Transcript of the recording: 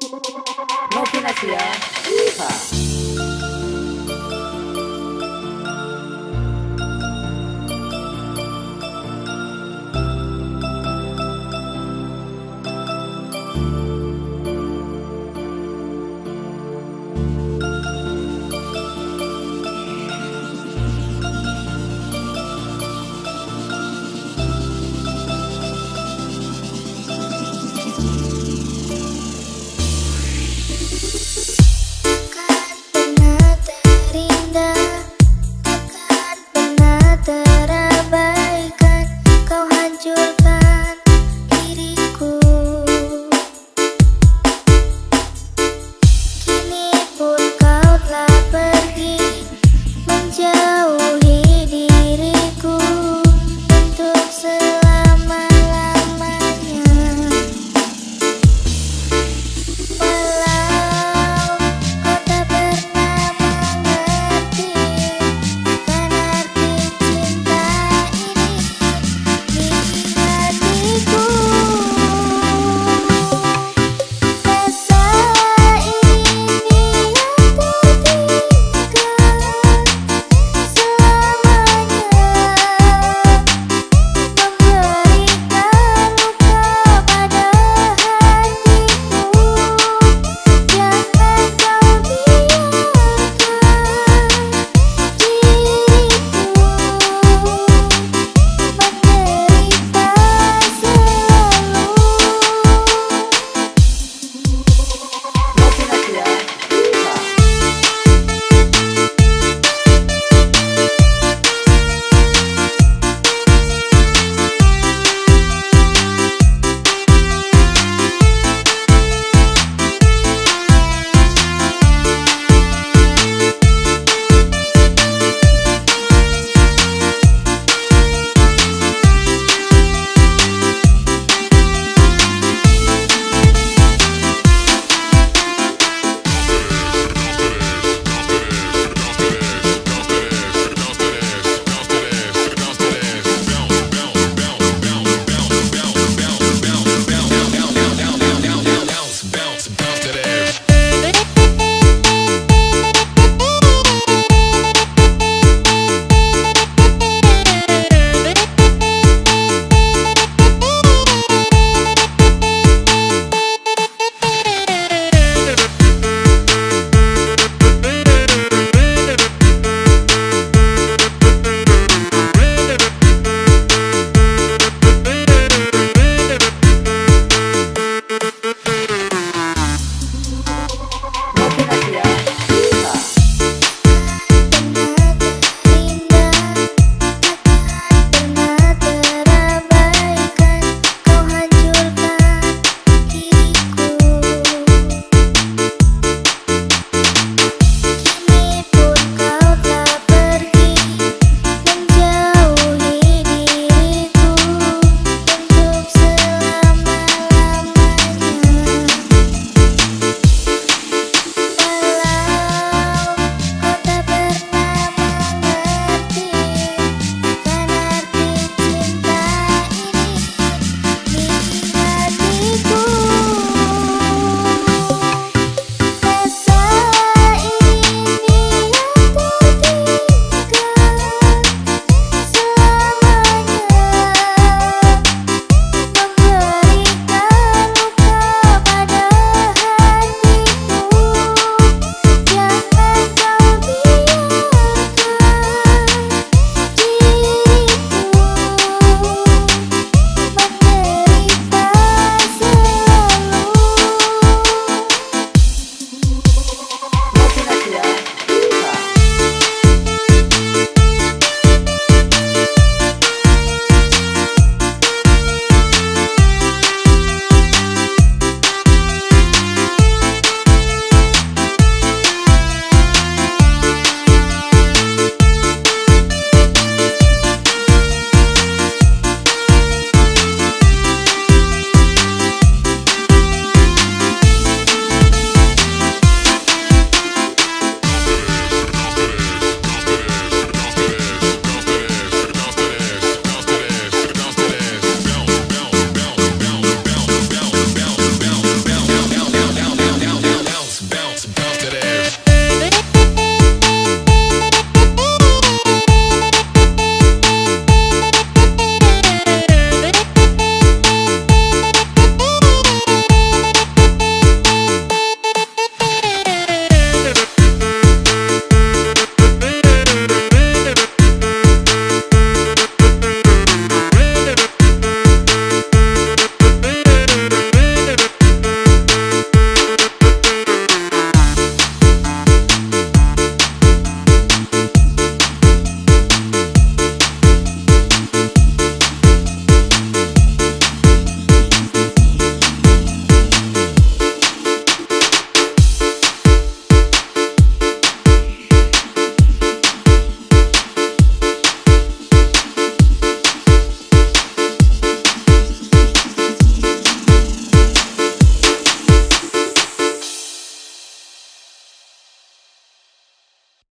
No financiar.